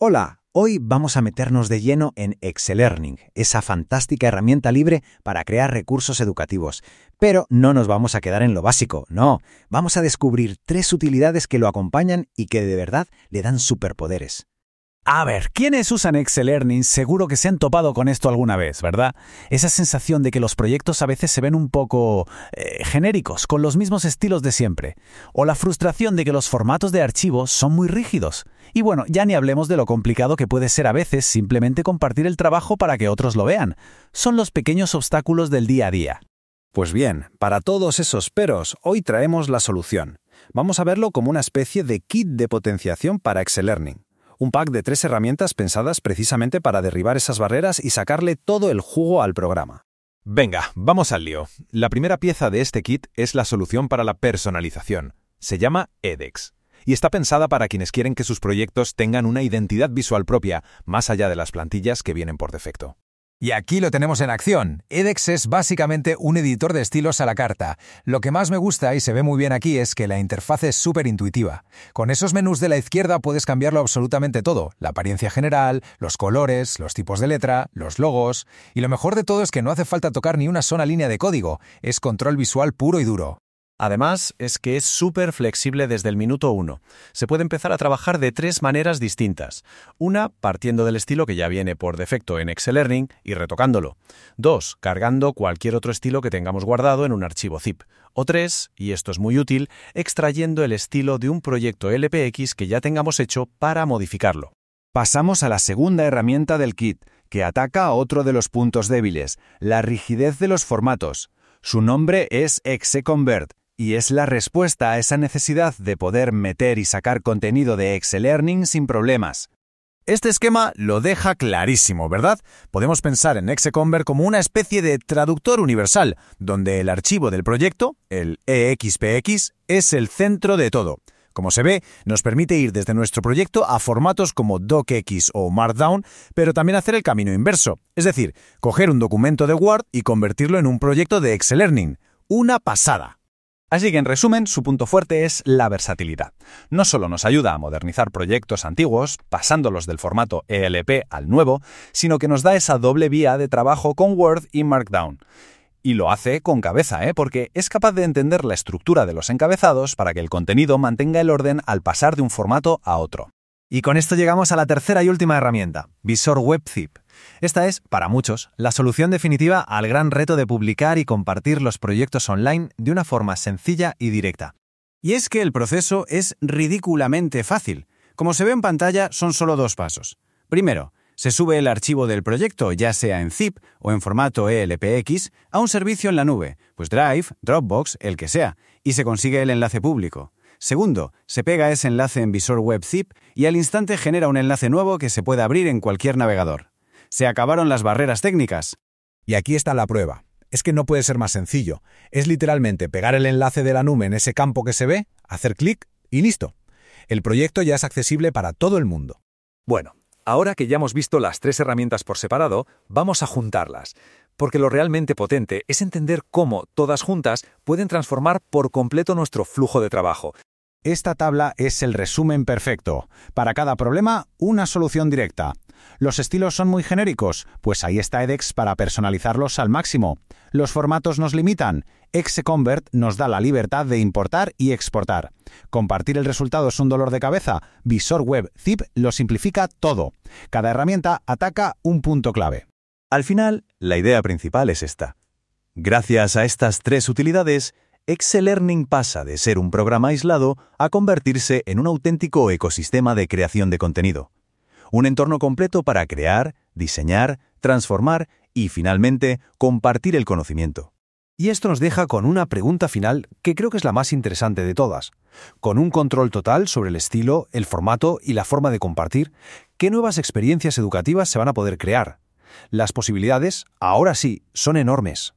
Hola, hoy vamos a meternos de lleno en Excel Learning, esa fantástica herramienta libre para crear recursos educativos. Pero no nos vamos a quedar en lo básico, no, vamos a descubrir tres utilidades que lo acompañan y que de verdad le dan superpoderes. A ver, ¿quiénes usan Excel Learning seguro que se han topado con esto alguna vez, ¿verdad? Esa sensación de que los proyectos a veces se ven un poco eh, genéricos, con los mismos estilos de siempre. O la frustración de que los formatos de archivos son muy rígidos. Y bueno, ya ni hablemos de lo complicado que puede ser a veces simplemente compartir el trabajo para que otros lo vean. Son los pequeños obstáculos del día a día. Pues bien, para todos esos peros, hoy traemos la solución. Vamos a verlo como una especie de kit de potenciación para Excel Learning un pack de tres herramientas pensadas precisamente para derribar esas barreras y sacarle todo el jugo al programa. Venga, vamos al lío. La primera pieza de este kit es la solución para la personalización. Se llama edX y está pensada para quienes quieren que sus proyectos tengan una identidad visual propia, más allá de las plantillas que vienen por defecto. Y aquí lo tenemos en acción. edX es básicamente un editor de estilos a la carta. Lo que más me gusta y se ve muy bien aquí es que la interfaz es súper intuitiva. Con esos menús de la izquierda puedes cambiarlo absolutamente todo. La apariencia general, los colores, los tipos de letra, los logos. Y lo mejor de todo es que no hace falta tocar ni una sola línea de código. Es control visual puro y duro. Además, es que es súper flexible desde el minuto uno. Se puede empezar a trabajar de tres maneras distintas. Una, partiendo del estilo que ya viene por defecto en Excel Learning y retocándolo. Dos, cargando cualquier otro estilo que tengamos guardado en un archivo zip. O tres, y esto es muy útil, extrayendo el estilo de un proyecto LPX que ya tengamos hecho para modificarlo. Pasamos a la segunda herramienta del kit, que ataca a otro de los puntos débiles, la rigidez de los formatos. Su nombre es XConvert y es la respuesta a esa necesidad de poder meter y sacar contenido de Excel Learning sin problemas. Este esquema lo deja clarísimo, ¿verdad? Podemos pensar en Execonvert como una especie de traductor universal, donde el archivo del proyecto, el EXPX, es el centro de todo. Como se ve, nos permite ir desde nuestro proyecto a formatos como DocX o Markdown, pero también hacer el camino inverso, es decir, coger un documento de Word y convertirlo en un proyecto de Excel Learning. Una pasada. Así que en resumen, su punto fuerte es la versatilidad. No solo nos ayuda a modernizar proyectos antiguos, pasándolos del formato ELP al nuevo, sino que nos da esa doble vía de trabajo con Word y Markdown. Y lo hace con cabeza, ¿eh? porque es capaz de entender la estructura de los encabezados para que el contenido mantenga el orden al pasar de un formato a otro. Y con esto llegamos a la tercera y última herramienta, Visor WebZip. Esta es, para muchos, la solución definitiva al gran reto de publicar y compartir los proyectos online de una forma sencilla y directa. Y es que el proceso es ridículamente fácil. Como se ve en pantalla, son solo dos pasos. Primero, se sube el archivo del proyecto, ya sea en zip o en formato ELPX, a un servicio en la nube, pues Drive, Dropbox, el que sea, y se consigue el enlace público. Segundo, se pega ese enlace en visor web zip y al instante genera un enlace nuevo que se puede abrir en cualquier navegador se acabaron las barreras técnicas. Y aquí está la prueba. Es que no puede ser más sencillo. Es literalmente pegar el enlace de la nube en ese campo que se ve, hacer clic y listo. El proyecto ya es accesible para todo el mundo. Bueno, ahora que ya hemos visto las tres herramientas por separado, vamos a juntarlas, porque lo realmente potente es entender cómo todas juntas pueden transformar por completo nuestro flujo de trabajo. Esta tabla es el resumen perfecto. Para cada problema, una solución directa. ¿Los estilos son muy genéricos? Pues ahí está edX para personalizarlos al máximo. ¿Los formatos nos limitan? Xconvert nos da la libertad de importar y exportar. ¿Compartir el resultado es un dolor de cabeza? Visor Web Zip lo simplifica todo. Cada herramienta ataca un punto clave. Al final, la idea principal es esta. Gracias a estas tres utilidades, Excel Learning pasa de ser un programa aislado a convertirse en un auténtico ecosistema de creación de contenido un entorno completo para crear, diseñar, transformar y, finalmente, compartir el conocimiento. Y esto nos deja con una pregunta final que creo que es la más interesante de todas. Con un control total sobre el estilo, el formato y la forma de compartir, ¿qué nuevas experiencias educativas se van a poder crear? Las posibilidades, ahora sí, son enormes.